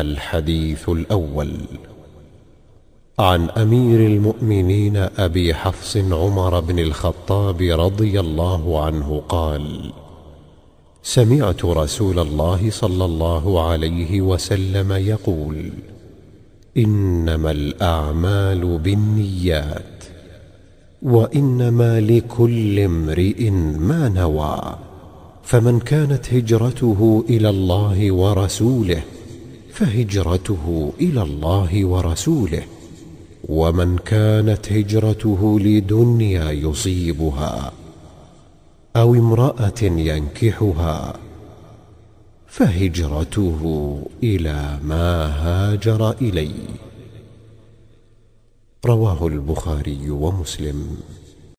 الحديث الأول. عن أمير المؤمنين أبي حفص عمر بن الخطاب رضي الله عنه قال سمعت رسول الله صلى الله عليه وسلم يقول إنما الأعمال بالنيات وإنما لكل امرئ ما نوى فمن كانت هجرته إلى الله ورسوله فهجرته إلى الله ورسوله ومن كانت هجرته لدنيا يصيبها أو امرأة ينكحها فهجرته إلى ما هاجر إليه. رواه البخاري ومسلم.